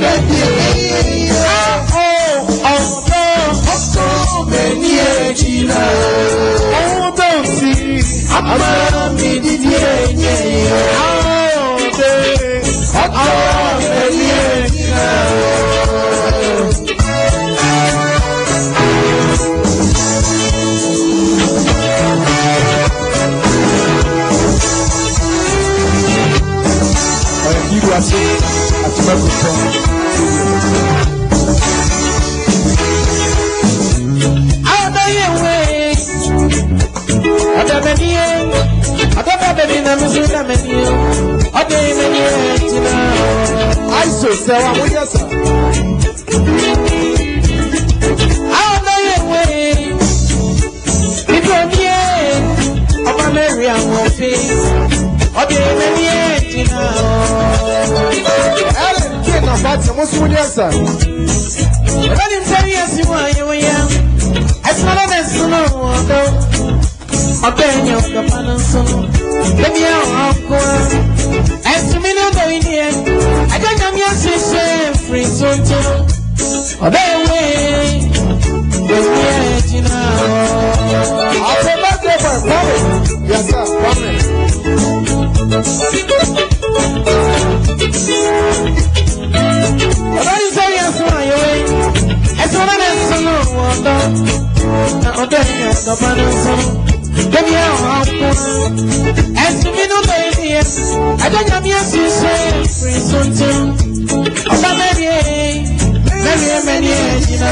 bẹ̀bí. ọ̀sán ọ̀sán bẹ̀ ní èjìlá. ọ̀hún bẹ̀ sí. àbá mi dídí ẹ̀yẹ̀ yẹn. ọ̀dẹ̀ ọ̀dẹ̀. so sẹ wa mo yẹ sẹ. àwọn ọmọ yẹn wẹ̀rẹ̀ nípa omi ẹ̀ ọmọ mẹ́rin àwọn òfin ọbẹ̀ mẹ́rin ẹ̀ dínà ọ̀. ẹ̀rẹ̀ kí ẹ̀nà bá tẹ̀ mo sún mo you sẹ. ìbáni ntẹ́rí ẹ̀sìn wọn àyẹ̀wò yá ẹ̀sìn ọlọ́dẹ̀ sínú ọ̀dọ́ ọbẹ̀ yẹn ọ̀dọ̀ bá náà sọ̀rọ̀ lẹ́mi ẹ̀ ọ̀hún kọ́ ẹ̀sìn mi náà bọ̀ yín ni ntonto ọbẹ̀wé èmi ẹ̀ jìnnà ọ̀. àti bẹ́ẹ̀ bẹ́ẹ̀ Kwame yẹsẹ̀ Kwame. ọ̀bẹ́ni sọ yẹ fún àyẹ̀wé ẹ̀sìn wọn náà sọ náà wọ̀ ọ̀dọ́ na ọ̀dọ́ ẹ̀yìn ọ̀dọ́ba náà sọ. Demi àwọn akun, ẹ̀sìn mi nù bẹ́ẹ̀ ni ẹ̀, adé nyàmí ẹ̀sìn sọ Ọba mẹ́rin, mẹ́rin mẹ́rin ẹ̀ jìnnà.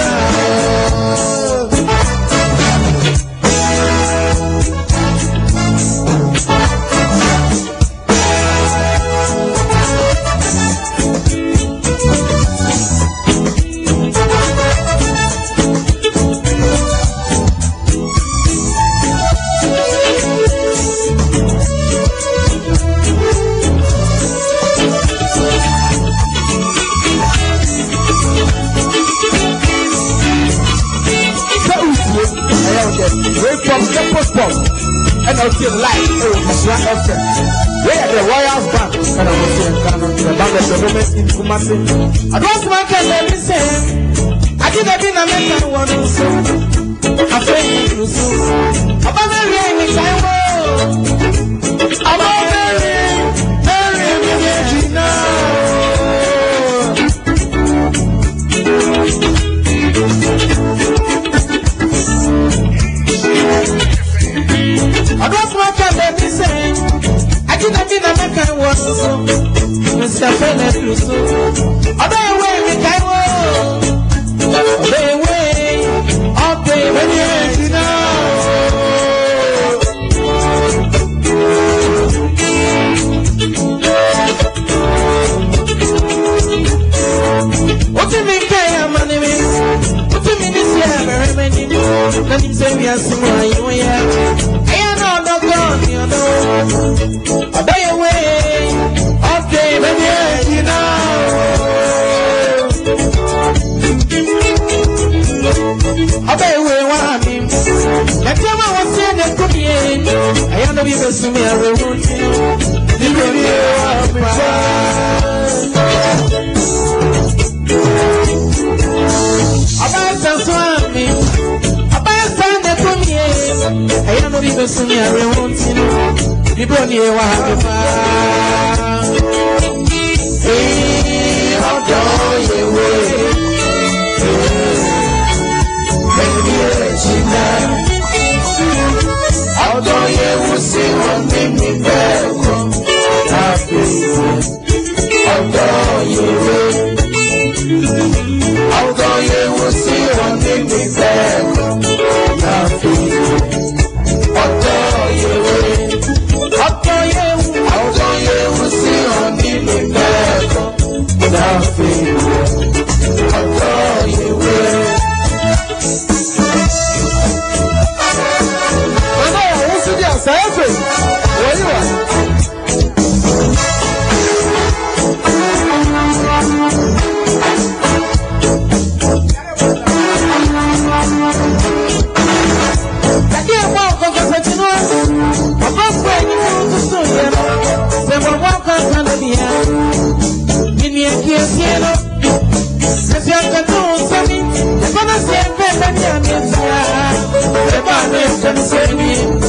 masi. Adúlọ́sí máa ẹ̀sùn àyùn yẹ. Ẹyẹ náà dọ́gbọ́ ní ọ̀dọ́. Àbẹ́yẹwé ọ̀pẹ̀ ìbẹ́bí ẹ̀jì náà. Àbẹ́yẹwé wà mí. Ẹ̀tí ọmọ àwọn tí ẹ̀dẹ̀ kú mi yé. Ẹ̀yẹ náà bí bẹ̀ sùn mi ẹ̀rọ ìwúrọ̀. so soon, every once in You don't need to have Hey, how do you wait? Maybe you me back? Happy. How you wait? How do you Sensei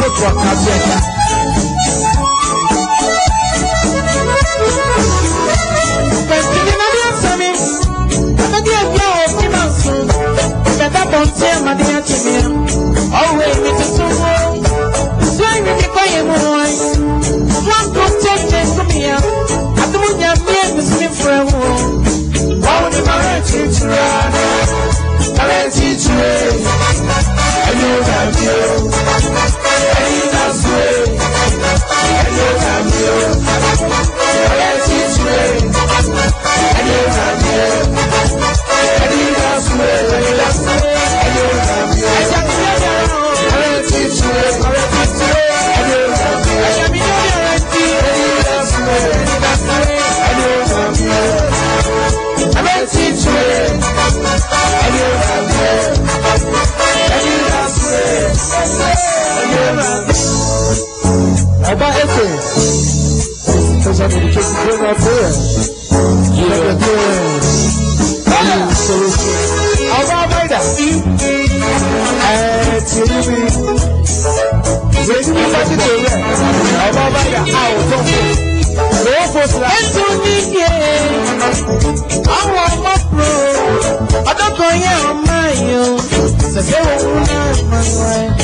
Petro Akabieta. Pẹ̀sìkì náà you. something that you bring up here. You yeah. never can. Solution. Ọba Abaida. Ẹ ti rí mi. Yéèdì mi bá ti tó rẹ̀. Ọba Abaida a ò tó fún. Lówó fòsìlà. Ètò pro. Ọdún kan yẹ ọmọ yẹn o. Ṣèṣe wo wúlò ẹ̀ máa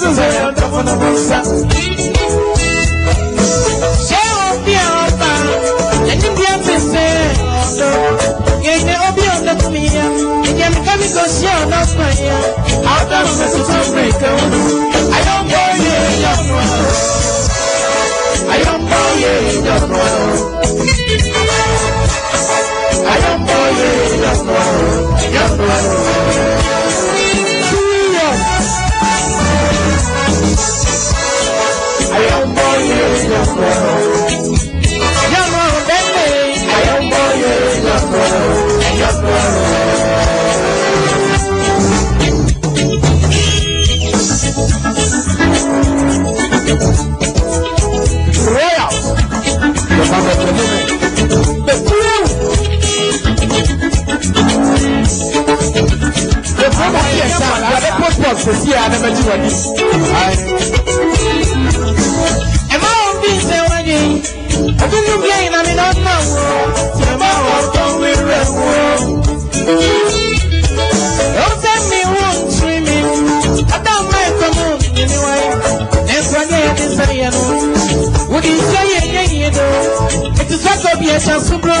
tún ṣe ọjọ́ fún ọmọ ìṣá. ṣé òbí ọba ẹni bí a ti ṣe ọ̀dọ́ gègé òbí ọ̀dọ́ fún mi yá ìyẹn mi kẹ́mi kò ṣe ọ̀nà ọ̀pọ̀ yá. àwọn táwọn ọmọ tuntun ń rìn kẹ́ wọn. ayọ́ngbọ́ yẹ ìyọ̀nù ọ̀rọ̀ ayọ́ngbọ́ yẹ ìyọ̀nù ọ̀rọ̀ ayọ́ngbọ́ yẹ ìyọ̀nù ọ̀rọ̀ ìyọ̀nù ọ̀rọ̀. Yes, sir. I have a post box for see. I wíwẹ̀ ìrànmí lọ́nà wo ṣe mọ́ ọjọ́ wíwẹ̀ wo. ó fẹ́ mi wò ń tún mi ọ̀dọ́ ọmọ ẹ̀kọ́ mú mi níwáyé ẹ̀kọ́ ní ẹni sẹ́yìn ẹnu wò ní iṣẹ́ yẹn yẹn yẹn lọ ètùtù ọkọ̀ bí ẹ̀ṣẹ̀ súnmọ́.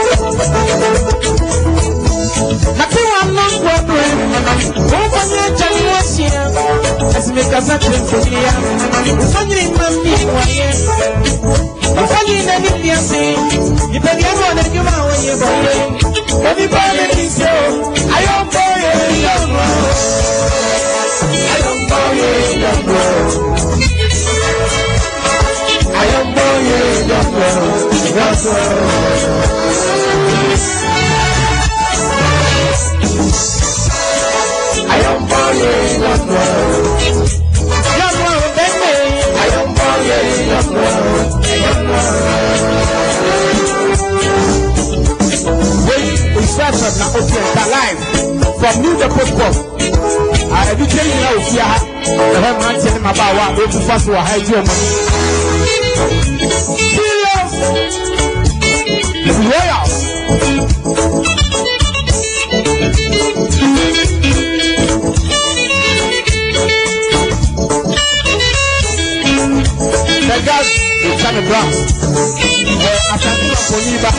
mikasa tuntumia ufanye mami waye ufanye nani niasi nipeni yangu wanajuma waye boye everybody kiss you ayo boye yangu ayo boye yangu ayo boye yangu yangu na otu ẹka live from new depot club ẹdúkẹ́ yìí náà òfin ha ẹ̀họ́ mìrántí ẹni màbá wa ètò fásitì wà ha ẹ̀jẹ̀ ọmọ. Royals. ne bra ɛ asante ɔpɔnyi ba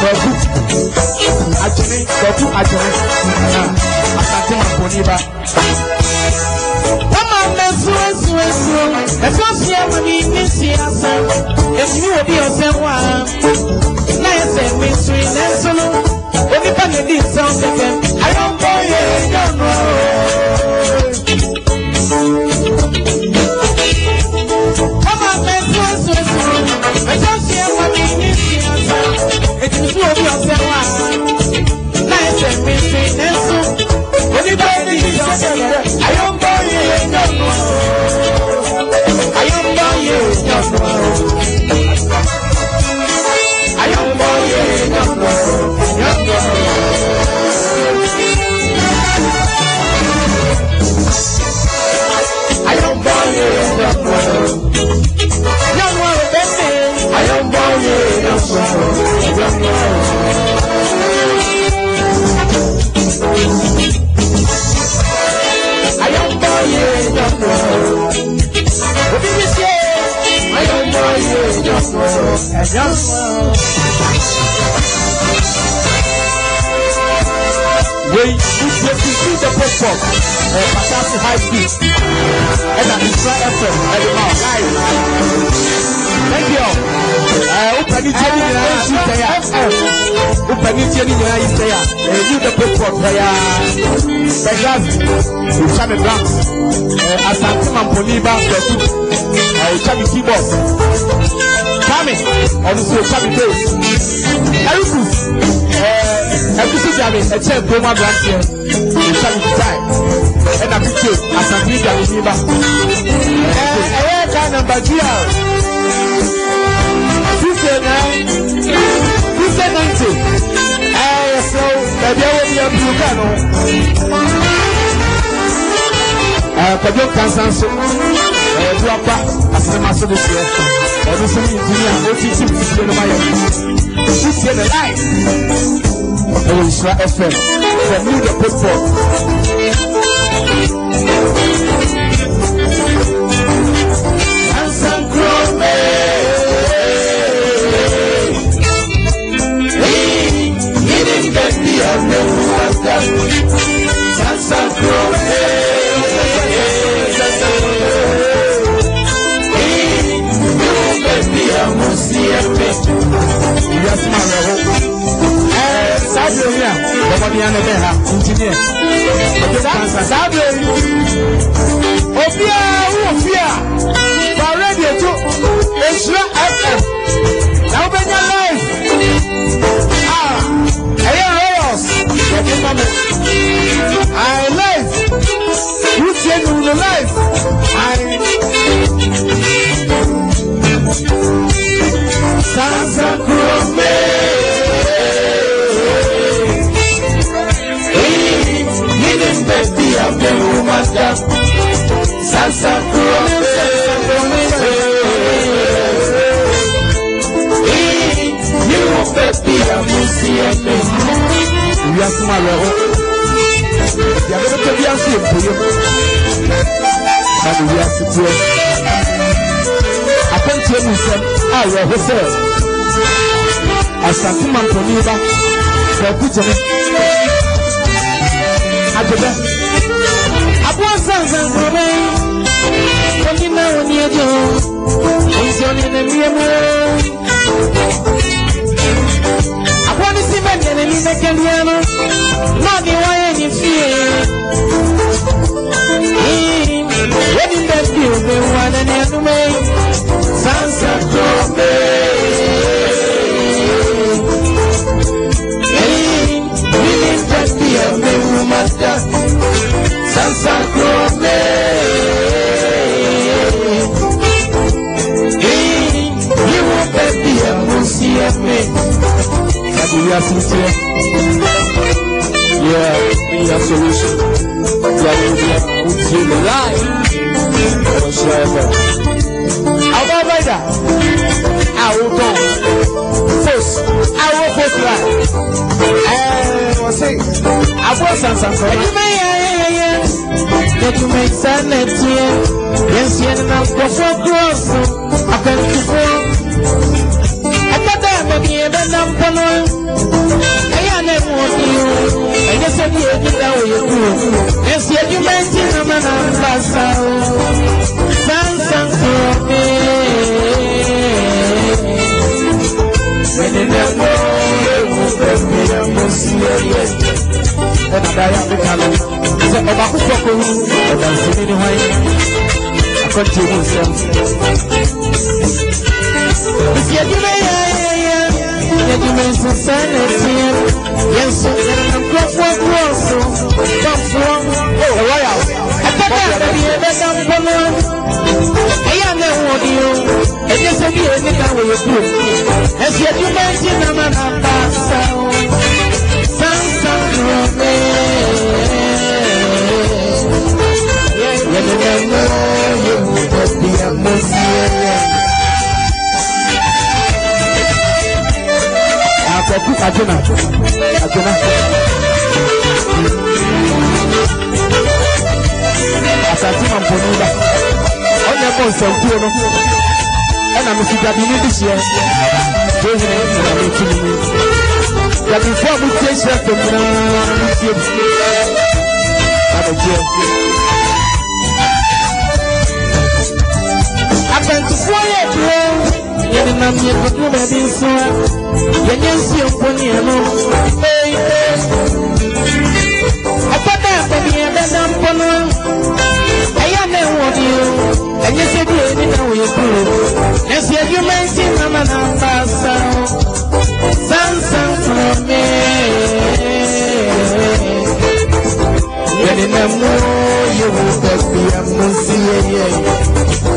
kɔku atwene kɔku atwene ɛna asante ɔpɔnyi ba. Mama mɛ suwe suwe suwe, ɛfɔ fia mu ni mi si asa, esi wo bi ɔsɛ wa, na ɛsɛ mi suri na esolo, onipa na di nsɛn fɛfɛ, ayɔnbɔ yɛ nyɔnu. bí ọ̀sẹ̀ wà. Láìsẹ̀ mi ti ń sùn, oníbàárẹ̀ Adiós. wei wúdiẹ ti fi the pop pop ẹ patasi high beat ẹ na isra fm ẹ di ma ọgáì thank you ẹ wúpẹni tiẹ ni nyinaa yi tẹ ya wúpẹni tiẹ ni nyinaa yi tẹ ya ẹ wú the pop pop tẹ ya special ìsàmì black ẹ asante mamponi bá bẹtù ẹ ìsàmì keyboard nyame ɔno nso ɔtwa mi pee ɛriku ɛɛ ɛkutu dame ɛkyɛ kurom aberanteɛ ɔtwa mi gitae ɛna kutu asante dame bi ba ɛɛ ɛyɛ kaa namba two a fifty nine fifty ninety ɛɛ eh, yɛsɛ o baabi ɛwɔ mi yɛn tu kaa no ɛɛ kɔdun kansa so ɛyɛ dua so de wiase ma werɛ ho ɛɛ saa deɛ yi a bɔbɔdea ne bɛ ha engineer saa deɛ yi obiara wowɔ fie a fa radio to nhyira fm na wobɛnya live a ɛyɛ royals yɛde ma me I live wotie no no live I Santa Cruz Bay. Hidden Betty of the woman that Santa Cruz Bay. You will Betty of UCM. We are tomorrow. Yàrá tó bí a ṣe èbúyé, báwo ni a ti akwantie mu nsɛm a yɛ ho sɛ asante ma mpɔni ba baako gyene adebɛ aboa nsansankoroma oni na oni ejo nti oni na mie mu aboa no si bɛ nyɛ n'ani na kɛdeɛ no na ɔde wɔyɛ we are sincere. Yeah, we are solution. We are going to put you in the light. Whatsoever. How about that? bra ɛɛ wɔsi abo sansanfɔ. edwuma yɛ ayɛ yɛ edwuma nsa na etie yɛnsi yɛn nam nkɔfo kuro so akwantufoɔ ɛkɔtɔ amami ɛbɛ nam pɔnɔ ɛyɛ anɛ mu ɔdi o ɛyɛ sɛ bi ebi da o yɛ kuro yɛnsi edwuma nti nama na mba sa o sansanfɔ mi. When in the world ɛnada yɛ afrika no sɛ ɔbaako fɔko hu ɔdansini ne hwan akɔntie mu nsɛm bisiadwuma yɛyɛyɛ yɛdwuma nso saa na ɛteɛ yɛnso nkurɔfoɔ korɔ so dɔmfoɔ ɛwɔ yaw ɛbɛda baabi yɛbɛda mpɔ no na wo di o enye se bi enye ka wo yeku esi edu ma nti na ma na ba sa o san san ro me sankuo no ɛna mesi dabini de hyɛ gyohene nyame tumi mu dabifo a motie hyerɛ fam nyinaa motie mu anɔgyeɛ akwantufoɔ yɛ aduro yɛde nam yɛkɔdu baabi nso yɛnyɛ nsuo mpo neɛ no baby, I'm not for long. I am a one you, and you said, You need to wait for you. Yes, you mentioned, I'm an ambassador. Samson from me. When in a more, you will be a museum.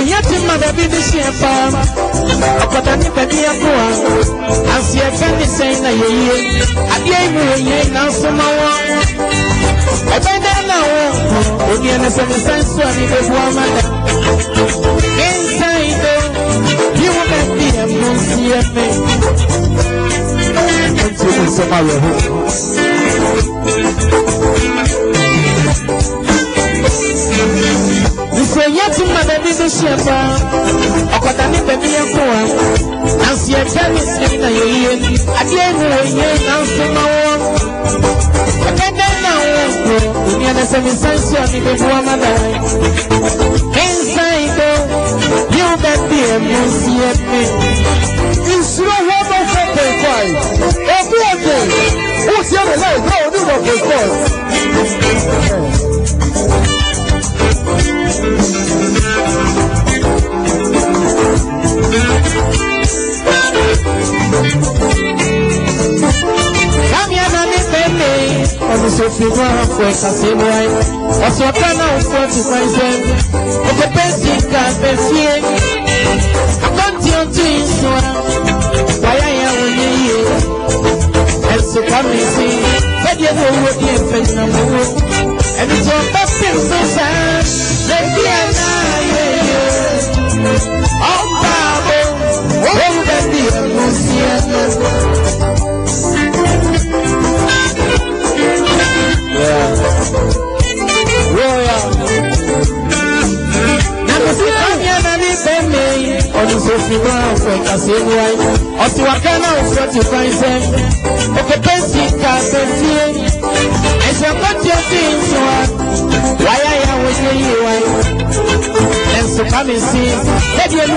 Onya ti ma baabi bi si ɛfa e ɔkɔta ne baabi ɛko e a ase ɛfɛ ne sɛn na yɛyie adeɛ yi e mu yɛyie nanso ma wɔn ɛbɛn dan na wɔn onua ne sɛ ne sɛn so a ne bɛ bu ama da inside o you na bi ɛmu si ɛmɛ. Nti mo nsɛm ayɛ ho sɛ yɛ ti ma baabi no hyia paa ɔkɔda ne baabi yɛ ko a nanso yɛda ne siri na yɛyie adeɛ mu wɔ yie nanso ma wɔ ɛdɛdɛn na wɔwɔ onua na sɛ me nsa nsi a mede boa ma da me nsa yi do yew baabi a mu nsi yɛ me nsuro hɔ bɛfɛ pɛkɔe obi ɔde wotie me na ɛdɛ ɔne wɔ pɛkɔe onisofima afọ ẹkasẹmu ayi ọsọ kana ọfọ ẹtùmọ ẹsẹ ọjọ pẹnsi nka bẹfie akọnti ọtún yìí sọ wáyà yẹn wọn ní yìí ẹsùn kàmi sí bẹẹni ẹni owó ní ẹfẹ nà mọwọ ẹni tí wọn bá pè mí sá lẹbi ẹ náà yẹ yẹ ọgbà ó wọn bẹ bí ẹnu sí ẹ náà. ọdún tó fi máa ń fẹ́ kàṣẹ́ ní wáyé ọtí wa ká náà fẹ́ ti fa iṣẹ́ òkè pẹ́ǹsì ká fẹ́ fíé ẹ̀ṣẹ̀ kọ́tí ọtí ń sọ wa wáyà yà wọ́n ṣe yí wáyé ẹ̀sùn kámi sí lẹ́bi olú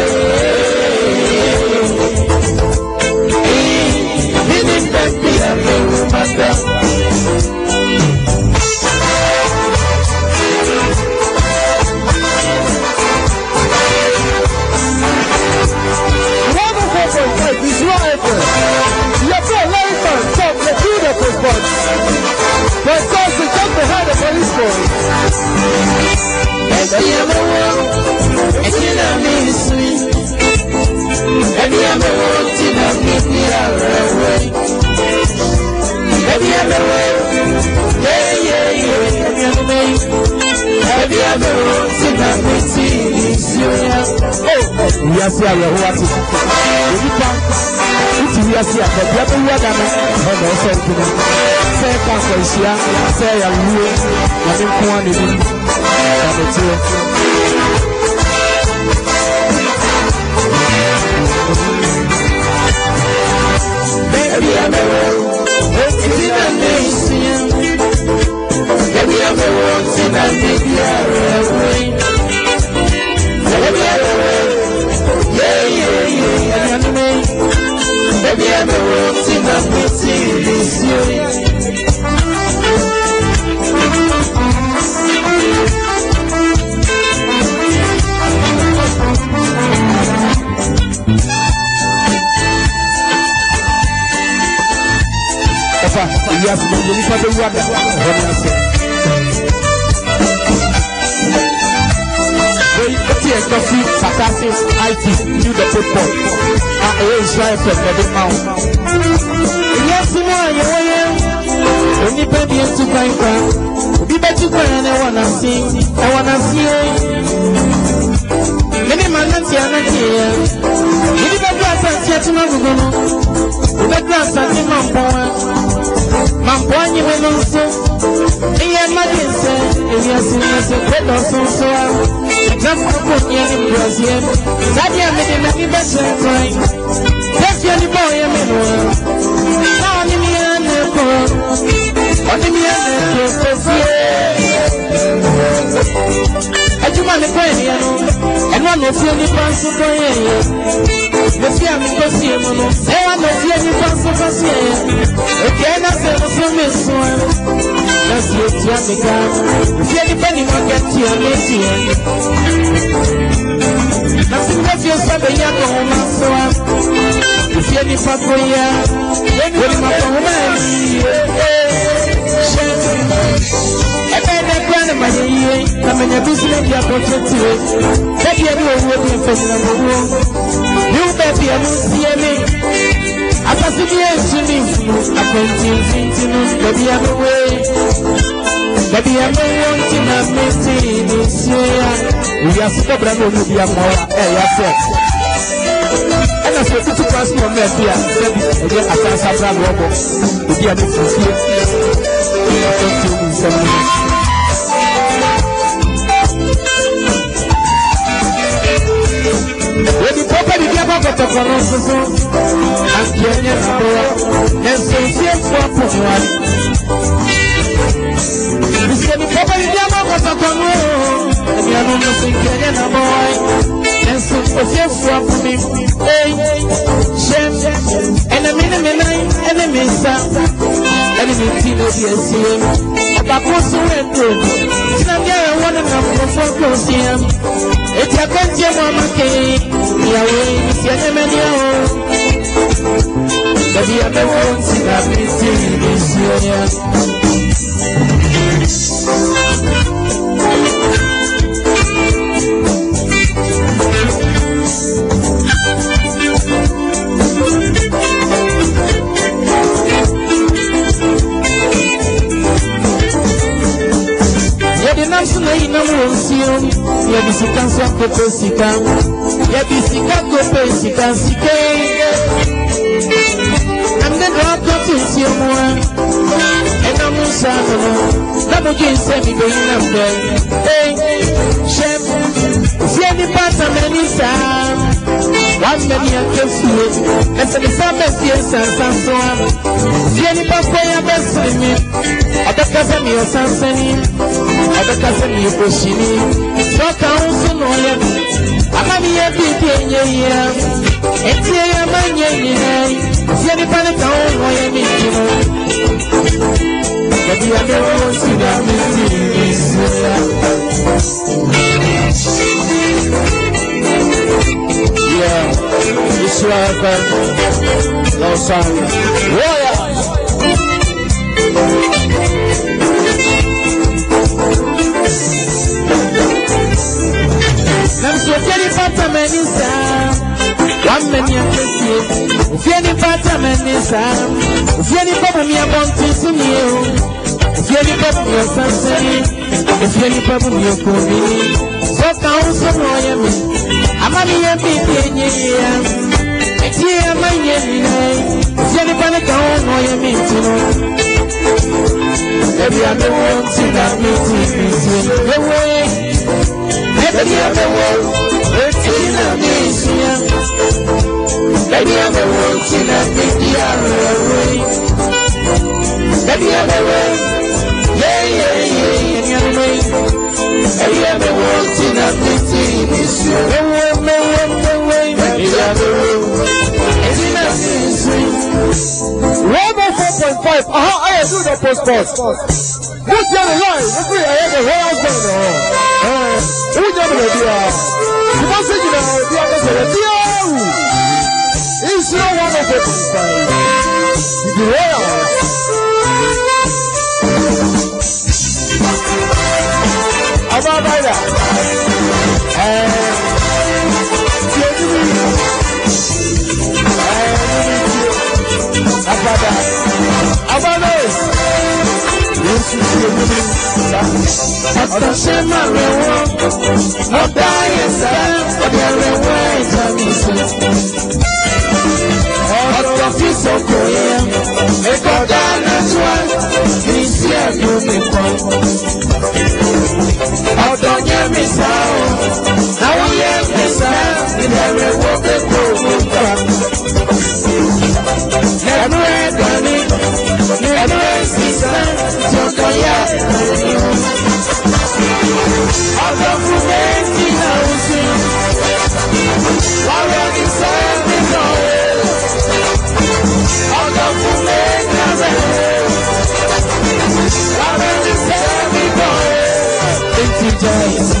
no so Jump up on the end of Brazil. That year, me didn't be better crying. That's the only boy I'm in. Now I'm in the end of the world. I'm in the end of Brazil. I do my friend, you know. And one of the only pants of the Mesi a mi kɔ si emu no, ɛ wa mesi a mi kɔ so kɔ si ɛ, eke na se mo so mi sun ɛ. Let's go to Africa. If you're depending on get to your nation. Nothing left your son, the young woman, so I'm. If you're the papa, yeah. Then you're my woman. Kamenya business ya kocheti we, baby ya ni wewe ni pesa na mungu, you baby ya musi ya ni Kasi bi esu ni funu Apenti fintinu Baby I'm away Baby I'm away Tina meti Nisiya Uya sika brano Nubi ya mwawa Eh ya se Ena se tutu kwasi kwa mefi ya Baby Ege atansa brano wako Ubi ya nifu Apenti fintinu kata kɔnɔ soso adeɛ nyɛ soboa mi foɔ pomoa bisɛmi pɔpɔ yi biama kɔsakɔno anuanom no so nka nyɛ nabɔa nso ofie foɔ pome ei hyɛm ɛna me ne me nan ɛne me nsa ɛne me ti no bi asie ɔbaako so wɛ duro gyina bi a yɛwɔ ne na nkurɔfoɔ kɔɔsiam Eti akwanti emu amake Iyawo imisi enyemeni awo Babi abewo nti na misi imisi onye gope sika yebi sika gope sika sike amne dra koti si mwa ena musa no na mugi se mi be na mbe many the summer yes, and so on. Jenny Papaya Bessamy, other Casami or Sansani, other Casami Pushini, so council the one, see that Miss Yeah. Isra FM, Los Angeles. Royal. Nam so fiani pata menisa, wameni akesi. Fiani pata menisa, fiani papa mi abonti sumio. Fiani papa mi asaseni, fiani papa mi okumi. Soka uso moyemi. Mami ya pipi nyiya Tia manye mina Siani pane kaono ya mitino Ebi ame wonti na miti miti Ewe Ebi ame wonti na miti Ebi ame wonti na yeah yeah yeah, ame wonti Yeah, yeah, yeah, yeah, yeah. Ebi ame wonti na miti miti Ewe yes aha ayẹ do the post court this year the line this year ayẹ the whole husband ọ ẹ wú jẹ mi lẹbi a ìbá sí jìnnà ẹbí akẹsẹrẹ bí ẹ wù ìṣúná wọn lọ fẹ kù gbà ìdìbò ẹ ọ. títí omi sá. Ọ̀sán ṣe máa rẹ̀ wọ́n, mo dá yẹ sá, ọ̀dẹ̀ rẹ̀ wọ́n ẹ̀jẹ̀ mi sọ. Ọ̀sán fi sọ̀kò yẹ, ẹ̀kọ́ dáná tó wá, kì í sí ẹ̀dùn mi kan. Ọ̀sán yẹ mi sá o, àwọn yẹ mi sá, ìdẹ̀ rẹ̀ wọ́n pé kò ní gbà. Ẹ̀rú ẹ̀dọ̀ ni. Your grace is meant to clear. Ọjọ́ fún méjì náà ń sìn. Lọ́rọ̀ ní sẹ́ẹ̀dì náà wẹ̀. Ọjọ́ fún méjì náà bẹ̀rẹ̀. Lọ́rọ̀ ní you,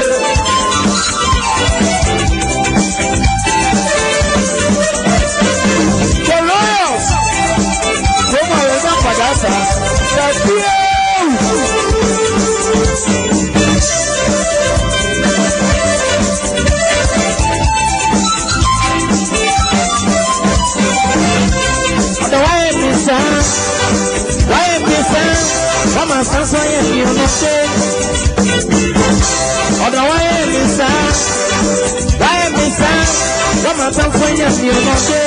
me caché.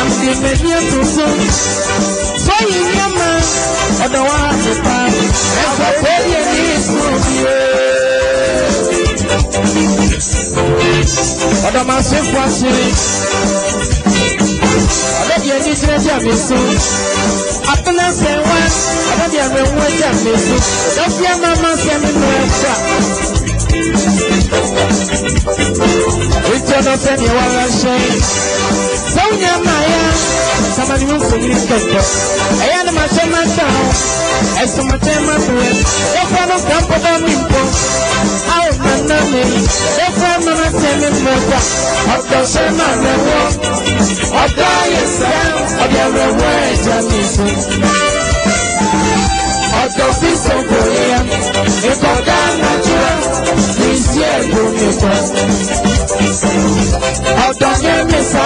Aunque me dio tu son, soy mi mamá, o no hace pan. Eso fue bien estudio. Ọ̀dọ̀ máa Ètò ọ̀nà fẹ́mi wà láṣẹ. Sẹ́wọ̀n yẹn máa yá. Sábà ni wọ́n fò ní ìtọ̀tọ̀. Ẹ̀yà ni màá ṣe máa tà ọ́. Ẹ̀sùn màá ṣe máa bẹ̀rẹ̀. Ẹ̀fọ́ ló kà ń bọ́dọ̀ mi bọ̀. A ò máa ná mi. Ẹ̀fọ́ máa tẹ̀ mí mọ̀ gbà. Ọ̀dọ̀ ṣe máa rẹ̀ wọ́. Ọ̀dọ̀ ayẹ̀sẹ̀ ọ̀dẹ̀ rẹ̀ wọ́ ẹ̀jẹ̀ mi sùn. As calças são coreanas, em qualquer natural, vizier é bonito. Altanha é mensal,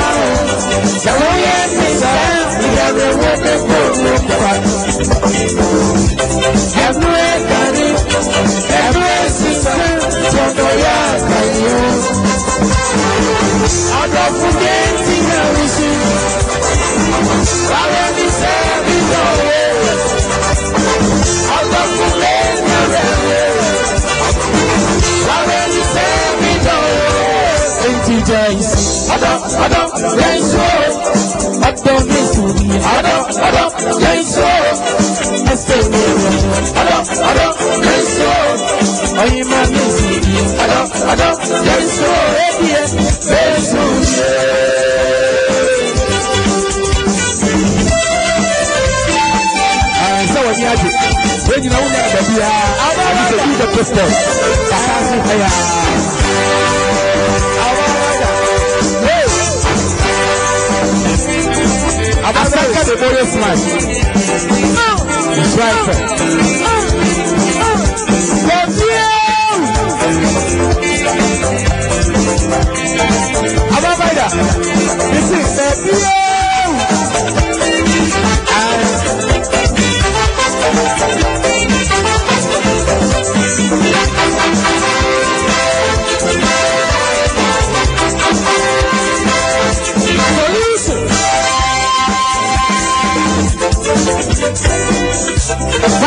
calonha mensal, e a minha boca por meu pai. É no é carinho, é no é sincero, só doia caiu. Abra o foguete, não existe. Valeu, me é serve, não eu. Jesus. Adam, Adam, Jesus. Adam, Jesus. Adam, Adam, Jesus. Adam, Adam, Jesus. I am a Jesus. Adam, Adam, Jesus. nyina wo nyana ba biara ɛbi sɛ bi the posters kaka se hɔ yaa abasanka de bɔyɛ smash Thank you.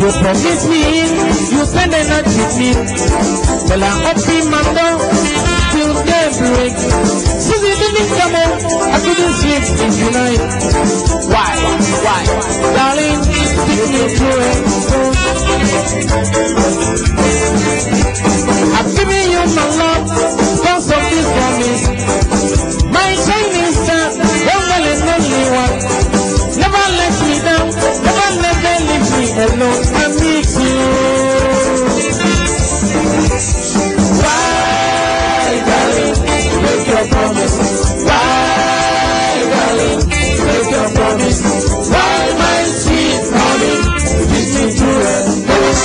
You promise me, you spend energy with me. Well, I'm open my door till daybreak. Since the evening come on, I couldn't sleep in the Why? Why? Darling, you know through it. I'm giving you my love, don't stop this promise. My shining star, don't well and only one. Never let me down. Hello, amigo. Why, darling, make your promise? Why, darling, make your promise? Why, my sweet honey, kiss me to a ghost?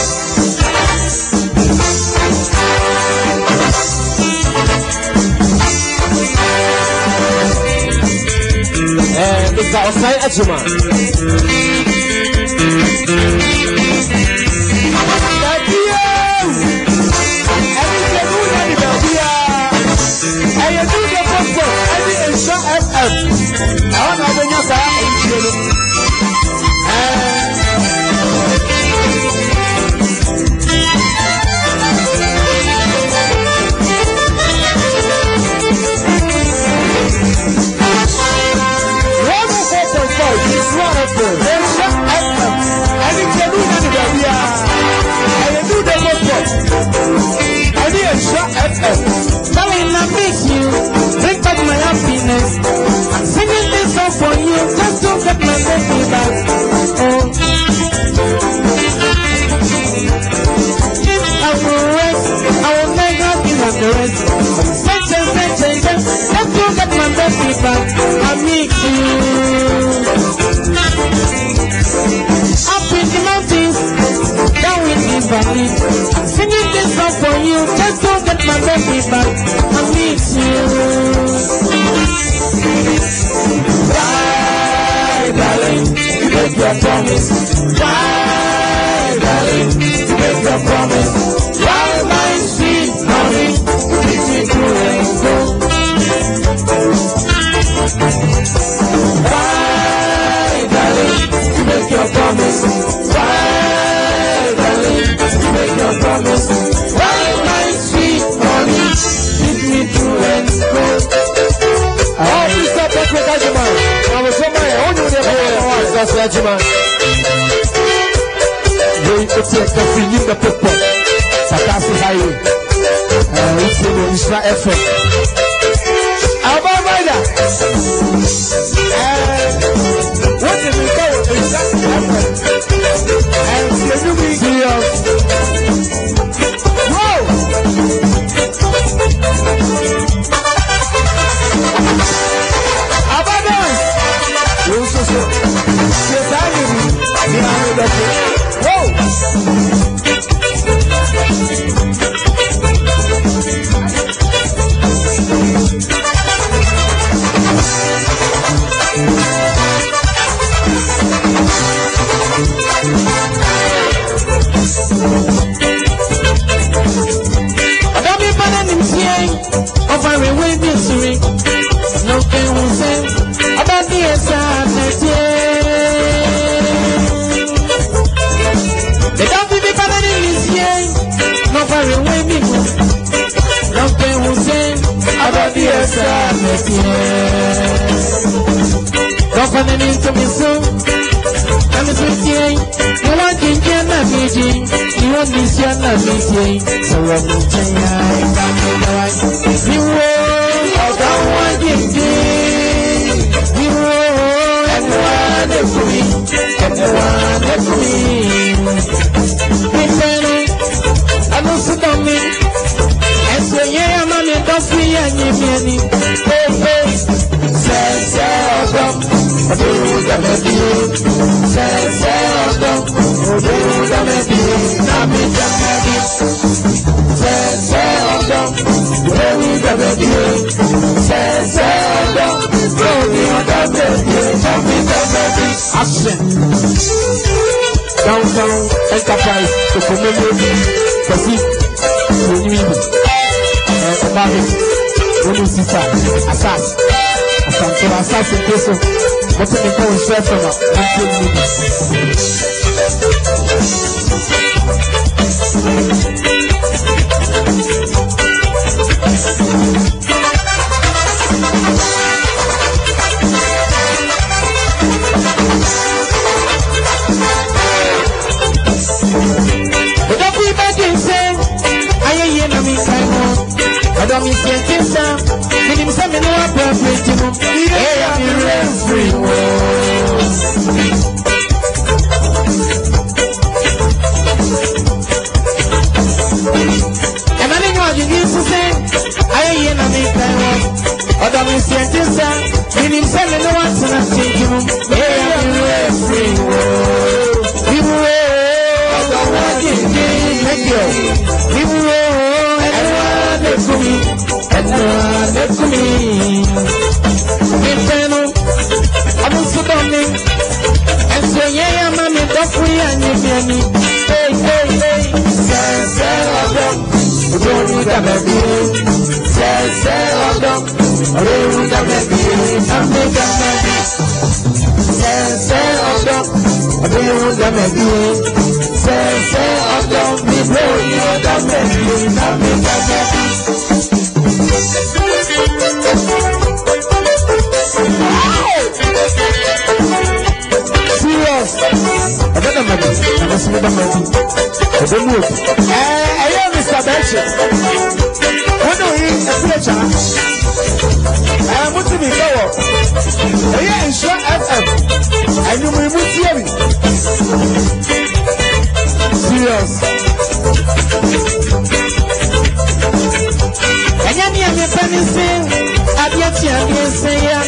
It's outside Ajuma. eh. Darling, I miss you. bring back my happiness. I'm singing this song for you just to get my baby back. Oh. I will I will make her be the rest. Such just to get my baby back. I miss you. Up in the mountains, down in the valley. I'm singing this song for you just to and darling, you make your promise. Why, darling, you make your promise. se adwuma wei wote ɛkafiri nyim bɛpopɔ sakase haye wotie no nhyira fm ababaida wode menka wɔ nhyira fm ɛntiɛnumi Whoa! Wow! Governor into me so I'm a Christian Well I can get a meeting You want me to get a meeting So I'm a Christian You will I don't want to get You will And one is free And one is free Hey, Fanny I don't sit on me bọ́ sí ẹ̀yìn mi ẹni pépé. Ṣẹ̀ṣẹ̀ ọgbọ́n òdòdó dàmẹ́bí o. Ṣẹ̀ṣẹ̀ ọgbọ́n òdòdó dàmẹ́bí o. Nàmí dàmẹ́bí. Ṣẹ̀ṣẹ̀ ọgbọ́n òdòdó dàmẹ́bí o. Ṣẹ̀ṣẹ̀ ọgbọ́n òdòdó dàmẹ́bí o. Nàmí dàmẹ́bí. Action. Downtown Enterprise Okomele Pẹ̀sí Ìròyìn Ìbò service wọnú sisa asas asantura asas nke so bọtú mi kọ nsọ ẹfọ na ọtí mi. Thank you. mi pèntì sá mínim sá mi ní wà pẹ̀ pèntì mu èyà mi rẹ̀ firi wọ̀. ẹ̀ma ní nyọ̀ jìnnì sísẹ́ ayé yìí nà mí pẹ̀ wọ̀ ọ̀dọ̀ mi pèntì sá mínim sá mi ní wà tẹ̀lé pèntì mu èyà mi rẹ̀ firi wọ̀. Ibu wo, ọ̀dọ̀ wọ́n jìnnì, thank you, alẹ́ fún mi ẹ̀tàn alẹ́ fún mi. mi fẹ́nu ọdún síbọ̀ mi ẹ̀sìn yẹn yá má mi dọ́ fún yà ní mi ẹni. sẹ́sẹ́ ọdọ́ ojú orí dàbẹ̀ bí i sẹ́sẹ́ ọdọ́ orí dàbẹ̀ bí sẹsẹ ọdọ abiyahun dàmẹbi sẹsẹ ọdọ bíbẹ òní ọdọ mẹbi nàmẹ gẹgẹ. serious ọdọ dàmẹbi ọdọ sinmi dàmẹbi ọdọ mi òkú ẹ ẹ yẹ mi sàbẹ ẹkyẹ wọn náà yí ẹtúlẹ̀jà ẹ̀mú tí mi fẹ́ wọ̀ èyí ẹ̀nṣọ́ fm ẹ̀yìnmú imú tí èmi serious. ẹ̀yẹ́ mi ẹ̀mí pẹ́ mi sí adé tí a bí yá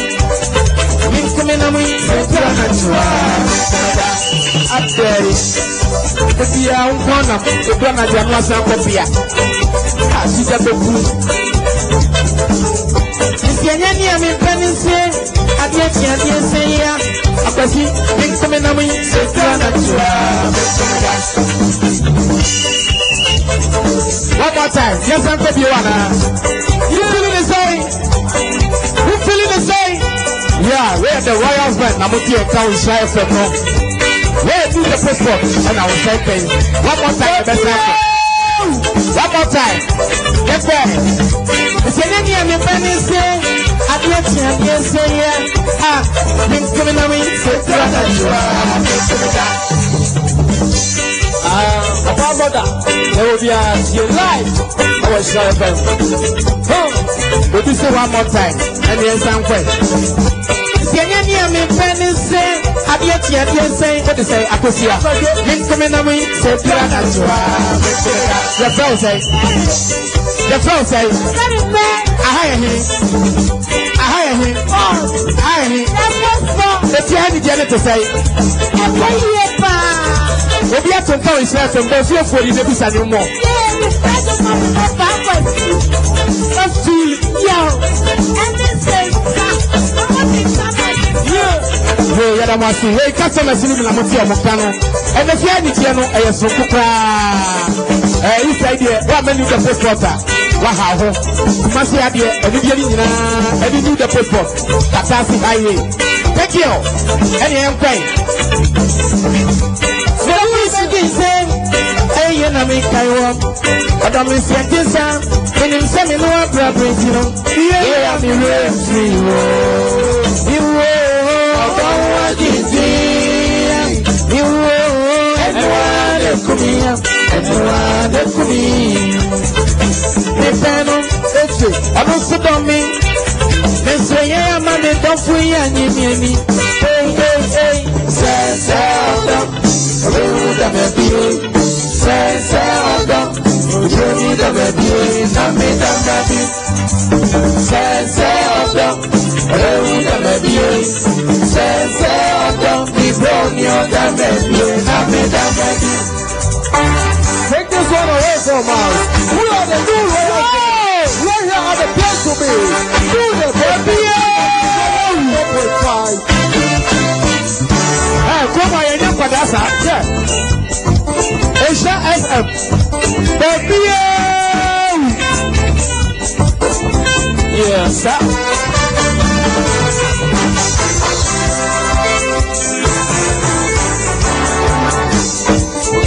mi kúmi náà mi ìfẹ́kúrọ̀ náà jù wá abẹ́rẹ́ ebi ya nkọ́ na ebi ọ̀nà jẹ́ ọ̀nà sàn kọ́ bíyà asida beku ntianya ni ami mpani se adi ati adi ese ya akwasi nkome na mu yi se tura na tura. One more time, yes, I'm going to be You feeling the same? You feeling the same? Yeah, we are the royal band. I'm going to tell you, Israel, no. We are the passport, and I will say things. One more time, the best time more time. Get back. It's an Indian and Benny say, I'm not champion, say, yeah. Ah, things coming on me. Say, Ah, papa mother, there will be a your life. I was sure of them. Come, but you say one more time, and then some way yɛnyɛ nea mepɛ ne sɛ adeɛ teɛ deɛ nsɛn wode sɛ akɔsia menkome nam yi sɛ bira natoa yɛfrɛ wo sɛ yɛfrɛ wo sɛ aha yɛ he aha yɛ he aha yɛ he ɛtia anigyeɛ ne te sɛe obi ato nka wo nhyira sɛm bɛ fiefuo yi bɛbisa ne mmɔ Of two, yo, and bebree yɛda mo ase wei kasa na sini na mote ɔmo ka no ɛnɛ fi anigyeɛ no ɛyɛ soroko koraa ɛɛ isa deɛ wɔama new depot sport a waha ho kumasi adeɛ anigyeɛ no nyinaa ɛne new depot sport kata ase highway thank you ɛne yɛn kwan. Sọ́kùn ìsìnkì ṣe ẹ̀yẹ na mi ka ìwọ. Ọ̀dọ̀ mi sì ẹ̀kí sá, ẹni sẹ́mi ní wọ́n bẹ̀rẹ̀ bẹ̀rẹ̀ jìnnà. Iye yà mi rẹ̀ sí ìwọ. Ìwọ wa jizia iwo ẹnuwa de kumia ẹnuwa de kumia. Nipẹnu efe abusudomi nisonye ama ne dọfu yi anyi miemi. Sẹsẹ ọdọ, ọbẹ ewu dàmẹ bi sɛnsɛ this one away from us. We are the new royal. Right here are the place to be. Do the baby. come on, you're not going to Asia FM. Baby, yes,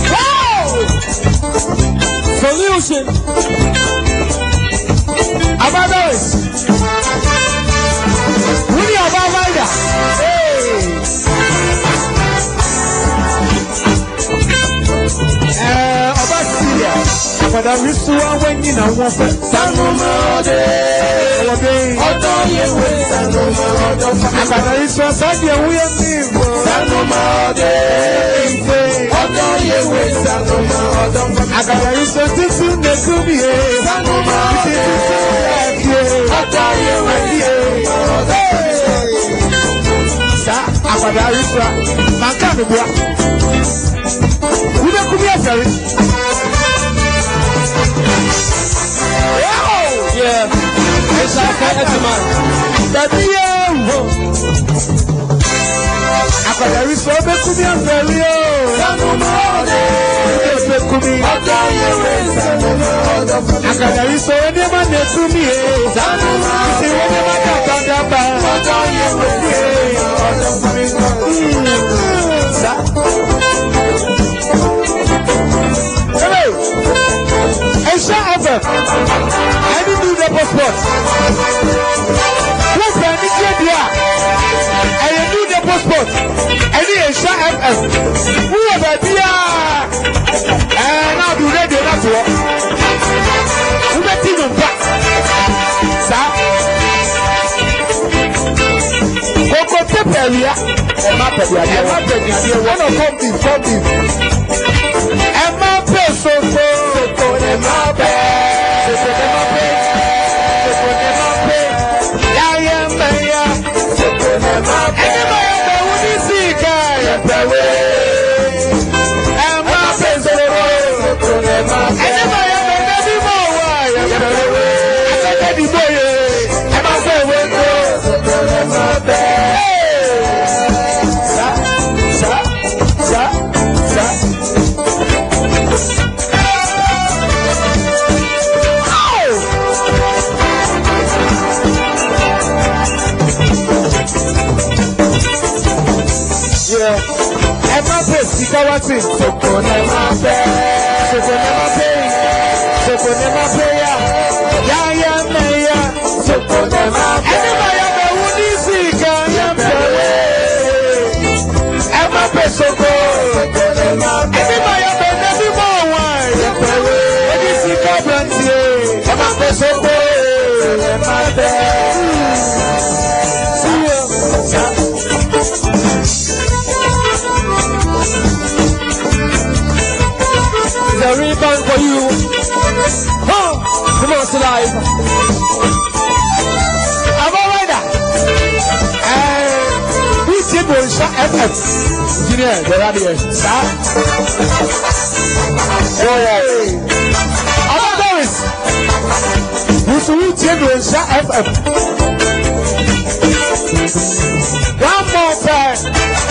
Wow! Solution. About Whether we saw when you know what Sanoma Ọdọ yẹ wo Sanoma ọdọ fún mi. Àgbàdo ìsọ sáàdì ẹ̀wú yẹn ní ìbò. Sanoma ọdẹ ìgbé. Ọdọ yẹ wo Sanoma ọdọ fún mi. Àgbàdo ìsọ títí nìkú mi yé. Sanoma ọdẹ ìgbé. Ọdọ yẹ wo Sanoma ọdọ fún mi. Sá àgbàdo ìsọ màkà nìbúra. Wúdẹ́kùn bí ẹ̀fẹ̀ rí. deɛ ɛhyɛ aka adwuma dabi awo akwadari sɛ ɔbɛkumi afɛri o ɔbɛkumi akwadari sɛ ɔyɛ nneɛma na ekumi e ti wɔ nneɛma daba daba ɔbɛkumi. Hey! Asia FM, any new Nepal sport. What's the Nigeria Bia? And a new Nepal sport, any Asia FM. Who are the Bia? And now do radio that's what. Who met you in fact? Sir? Koko Teperia, Emma Pedia, Emma Pedia, one of them, come in. Emma Pedia, so. in my bed. blessings. Ṣòkò ní ma bẹ́. Ṣòkò ní ma bẹ́ yìí. ya ní ya. bẹ́ yà. Yáyá mẹ́yà. Ṣòkò ní ma bẹ́. Ẹni máa yà bẹ̀ wú ní ìsìnkà yà bẹ̀rẹ̀. Ẹ má bẹ̀ ṣòkò. Ṣòkò ní ma bẹ́. Ẹni máa yà bẹ̀ nẹ́bí mọ̀ wá. Yà bẹ̀rẹ̀. Ẹni ìsìnkà bẹ̀ tiẹ̀. Ẹ má bẹ̀ Come on, Saliva. I'm all right now. And we did one shot FM. Engineer, the radio. Stop. Oh, yeah. I'm all right. We did one shot FM. One more time.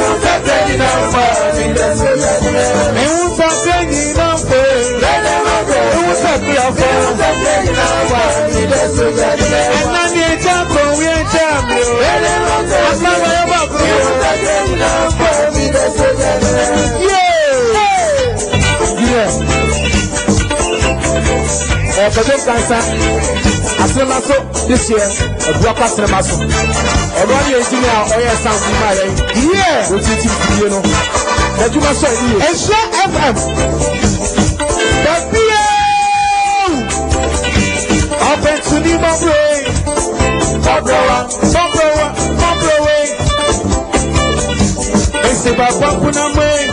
ẹnna ni ẹja kò wí ẹja mi o agbára yóò bọ̀ fún mi. Ọ̀kẹ́dẹ́ kansa, asẹ́nà so this year, ọ̀dùwàpá sinimá so. Ọ̀dọ́ ni èyí ti ní à ọ̀yẹ́ sáǹkù máa yẹ yìí. O ti ti fi yé no. Ẹ̀dùmá sọ̀rọ̀ yìí. Ẹ̀ṣẹ́ FM. Bẹ̀bí. Open to the brain. Come blower, come blower, come blower. It's about what I'm way.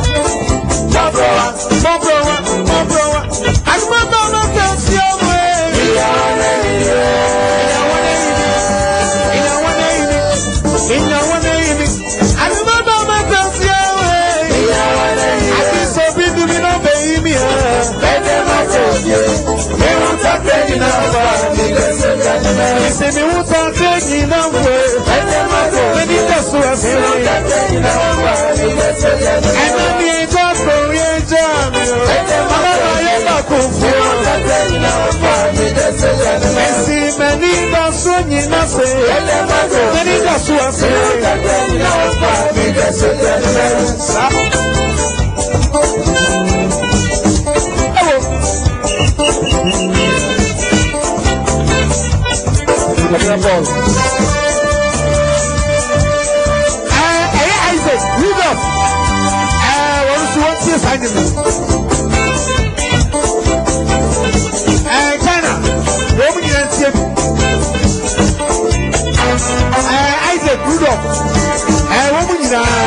Come blower, come I'm not going to get your way. We are ready. ìsinmi ń ta tẹ́yìn náà wé ẹni tẹ̀sùn ẹ̀sìn ẹni ní ìjọ sórí ẹjọ́ mi ọlọ́run ayé náà kò fún ọ. ẹ̀sìn mẹ́ni ìgbà sóyìn náà ṣe ẹni tẹ̀sùn ẹ̀sìn ẹni. Thank you. Madina Paul. Ẹyẹ Isaac Rudolph ẹ wọ́n nso wọ́n ti sáà nyina. Ẹ Ghana wọ́n mu nyina ntiẹ mu. Ẹ Isaac Rudolph ẹ wọ́n mu nyinaa.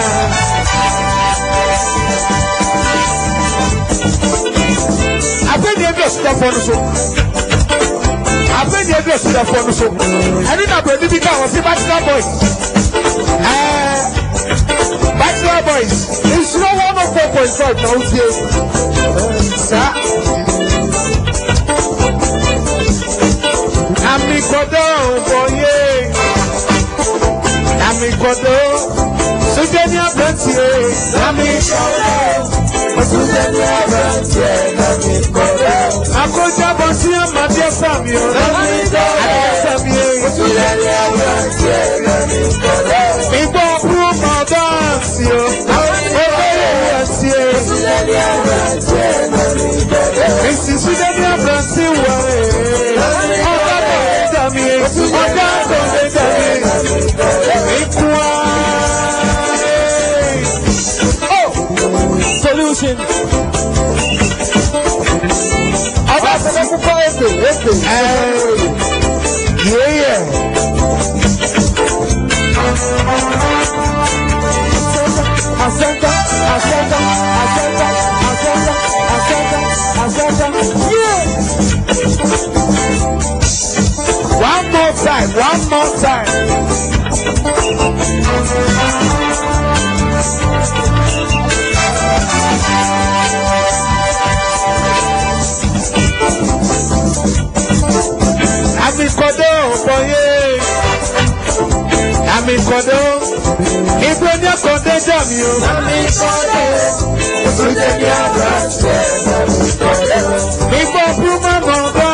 Abẹ́ni ẹbí ọ̀sùn kan fọ́ ọ́ ní so afɛnni ebile si dɛ fɔnu so ɛnu na bɛ nibi ka wɔn si bachelor boys ɛɛ bachelor boys nsuro wɔn no four point five na o tie sa. Nami kodo boye, nami kodo, sujeni abenti, nami kodo. Akójá bọ̀ sí àmàdé sàmì o. Àdé sàmì o. Ìgbọ́ bú mọ̀ dáǹsì o. Ebèrè ẹ̀sì o. Ìsìsú dẹ́ni àbẹ̀sí wà ẹ̀. Ọ̀gá bọ̀ sí sàmì o. Ọ̀gá bọ̀ sí sàmì o. Ìkú wa. solution. ọba sọlá púpọ̀ ètò ètò. yóò yẹ. Asenta, asenta, asenta, asenta, asenta, asenta, yeah! One more time, one more time. Amikodo okoye, amikodo, igbe ní ọkọ̀ déjà mi o. Amikodo, òtúndé ní àbúrásì ẹ̀ amikodo. Igbó fún mọ́mọ́ bá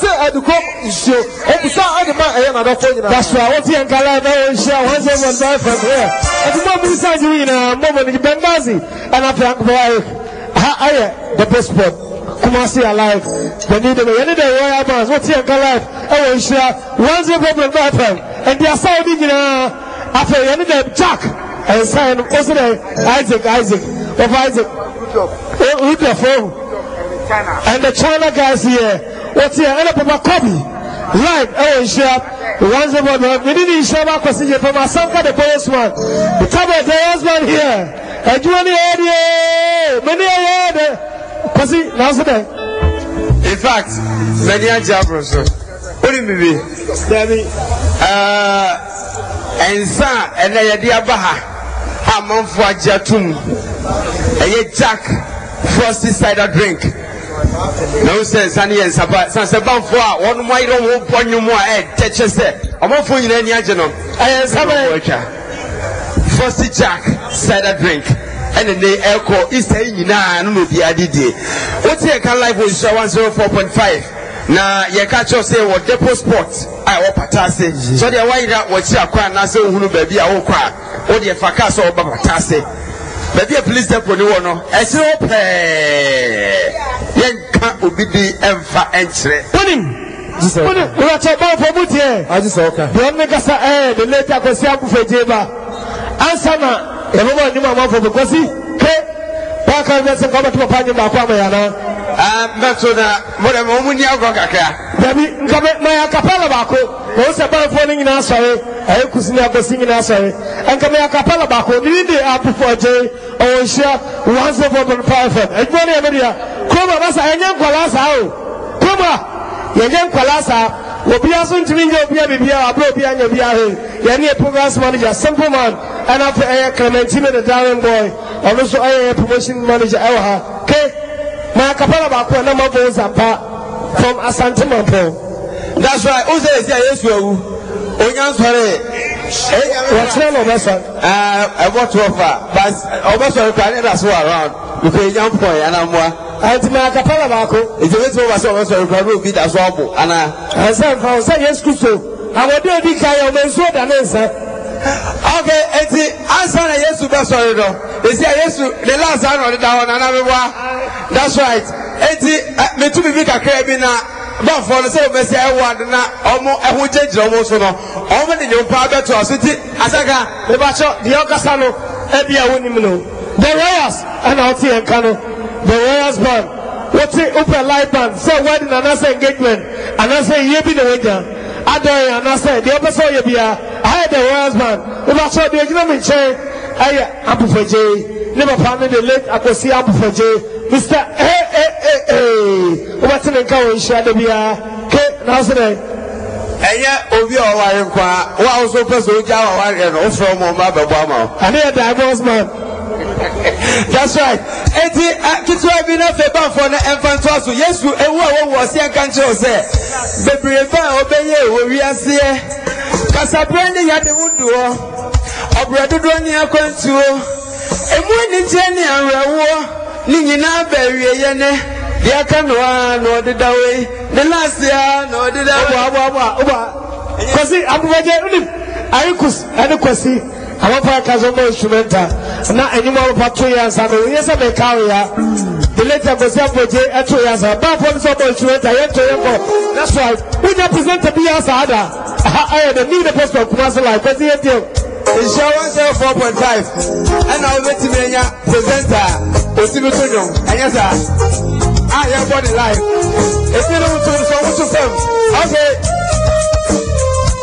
ɔse ɛdukɔ nsuo ɔbusa ɛdima ɛyɛ n'adɔfo nyinaa. dasua wotu yɛn kala ɛbɛ yɛn nhyia one seven one five five ɛyɛ ɛdumɔ mi nsa yi nyinaa mbɔbɔ ne bɛnbaasi ɛna pɛn akɔfɔ ayɛ ha Aye, uh, the best sport kumasi alive bɛni dɛmɛ yɛni dɛ royal bands wotu yɛn kala ɛwɔ nhyia one zero five one five five ɛdi asaw ni nyinaa afɛ yɛni dɛ jack ɛnsan yɛn kɔsi dɛ isaac isaac ɔfɔ isaac phone? Eh, and the china guys here wɔte a ɛna papa kɔbi live ɛwɔ nhyia one zero one mede ne nhyia ba akɔsi gye papa asamka de pɔyɛ suman the tablet ɛyɛ husband here adwuma ne yɛyɛ deɛ mene yɛyɛ de kɔsi nanso dɛ in fact mani agye aboro so wone bibi dabi ɛnsa a ɛnɛ yɛde aba ha a amanfoɔ agye atom ɛyɛ jack frosty cider drink na wo sɛ nsa ne yɛ nsaba san sɛ banfo a wɔn mo ayerɛ wɔn bɔ nnwom a ɛɛdɛ kyɛ sɛ ɔmanfo nyinaa ani agye no ɛyɛ nsaba yɛ fosi jack cider drink ɛne ne ɛkɔ easter yi nyinaa no na obi adidie wotu yɛ ka live osusu a one zero four point five na yɛka kyerɛ sɛ wɔ depo sport a ɛwɔ pata ase mhm. sɛ deɛ wayera wɔkyi akɔ anaasɛ wohunu baabi a wokɔ a wodeɛ fa kaa sɛ wɔba pata ase baabi a police depo ne wɔ no ɛkyerɛ wo yɛnka obi di ɛnfa ɛnkyerɛ. wóni wóni wúlọ̀tẹ̀ báwo fọ mu tiẹ̀. a ti eh? sọ ọkà. bí wọn ní kasa ẹ eh, the late akosi akufo jẹ ba ansana yẹ bọ bọ ọdún mọ àwọn afọ bẹkọsi ké paaka bẹ sẹ kọ́ bẹ tó papa ní àmọ̀ yàrá. mbẹ́tò na ah, mo dẹ̀ mọ̀ mo ní agọ́ kakra. dẹ̀bi nka bẹ mọ ya kapala baako òun sẹ báwo fọ ní nyinaa sọ̀rọ̀ ayé kusi ní akosi nyinaa sọ̀rọ̀ nka bẹ ya kapala baako ní ní de apufo ọjẹ ọwọ́ nhyia one zero four point five fm ẹ̀dùnmọ́ ni yẹ kurom a basa yɛnyɛ nkwadaa saa o kurom a yɛnyɛ nkwadaa saa obiara nso ntumi nyɛ obiara a aburo obiara nyɛ obiara hɛ yɛne yɛ programs manager simple man ɛna afɔ ɛyɛ clementine ne darren boy ɔno nso ɛyɛ yɛ promotion manager ɛwɔ ha ke maa kapala baako ɛna ma bɔ nsa pa from asante mampɔ. that's right o sɛ esi a yesu ewu onyansɔre wɔkyerɛ na ɔbɛsɔre. ɛɛ ɛbɔ tɔɔfa but ɔbɛsɔre kura ne da so around because enyampɔ yanamoa ɛnti maa baako. ètò ìwé tí mo wà ọmọ sọrọ ìpàdé òbí dà so ọbọ àná. ẹsẹ nfa ọsẹ yẹsu kristo àwọn òbí kan yẹ ọmọ nsuo dà nsẹ. ok eti ansa na yesu bẹ sọrọ dọ esi a yesu ne last hour ọdida hɔ nana mi wa that's right eti eh, mi tu bibi kakra bi na bọ́ọ̀fọ́ ní sẹ́wọ́n bẹ́sẹ̀ ẹ̀ wọ adé na ọmọ ẹ̀hún jẹ́jìrì ọmọ so ọmọ ní nyọ̀mpa abẹ́tọ̀ ọ̀sùn ti asaka. ìbáṣọ diẹ ọkasa no ẹbi ẹwọ ni mu no the royals ẹna ọtí yẹn ka the royal band wote wopɛ live band sɛ wedding anaasɛ engagement anaasɛ yie bi na wagya adɔn yɛ anaasɛ deɛ wopɛ sɛ ɔyɛ biara ayɛ the royal uh, band wobɛkyɛ deɛ ogyina me nkyɛn ɛyɛ apofagye ne papa ne the uh, late akwasi apofagye mr ee wobɛte ne nka wɔ nhyia da biara ke naase dɛn ɛnyɛ obi a ɔware nkwa wo a wo so pɛ sɛ wogya wawareɛ no wofrɛ mɔ ma bɛboa ma wo ɛne yɛ divorce man that's right eti eh, ketewa bi na fɛ afọ na ɛnfa ntoa so yesu ewu a wɔwɔ ɔsi ɛnka nkyerɛw sɛ bebree fa a ɔbɛyɛ wɔ wiaseɛ kasapere ne yade mu doɔ ɔbrɛ dodoɔ ne akwantuo emu anigyeɛ ne awerɛwoɔ ne nyinaa bɛwie yɛ ne deɛ aka no na ɔdeda hɔ yi ne laase a na ɔdeda hɔ yi. ɔbɔ ɔbɔ ɔbɔ kɔsi abubakar ndị kus ɛne kɔsi. àwọn fa ka na ẹni mọ ọlọpàá tó yẹ ansa náà yẹ sẹ ya delete kò sí àpòjé ẹ tó yẹ ansa báàpọ̀ ní sọmọ instrumenta yẹ tó kọ that's why wọ́n yẹ presenter bí yẹ ansa ada ayẹ dẹ ní the post of kumasi la ẹgbẹ́ tí yẹ díẹ̀. one zero four point five ẹna ọ bẹ ti mi ẹnya presenter osinu tó yàn ẹnyẹ sá a yẹ bọ ní live ètí ẹni mo tó sọ mo tó fẹm ọkẹ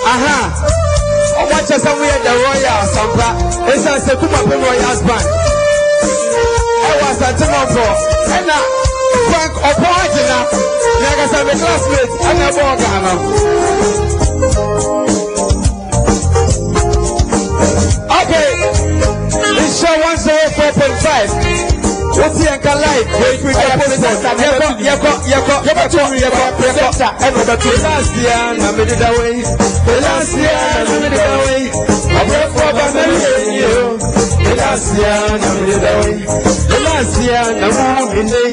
aha ọmọ kyerɛ sɛ woyɛ the royal asampra ɛsiane sɛ kumapɛ royal husband ɛwɔ asante nɔfɔ ɛna frank ɔpɔ agyina na akasa me classmate ɛna ɛbɔ ɔga no okay nhyɛ one zero four point five o ti yẹn kan láì fún ẹpọsọ yẹkọ yẹkọ yẹkọ yẹkọ yẹkọ yẹkọ ẹnu bẹtu. ìlàsíà nàmídìdáwé ìlàsíà nàmídìdáwé ọ̀pẹ̀fọ́ bá mẹ́rin yìí o. ìlàsíà nàmídìdáwé ìlàsíà nàmúhùnmíndé.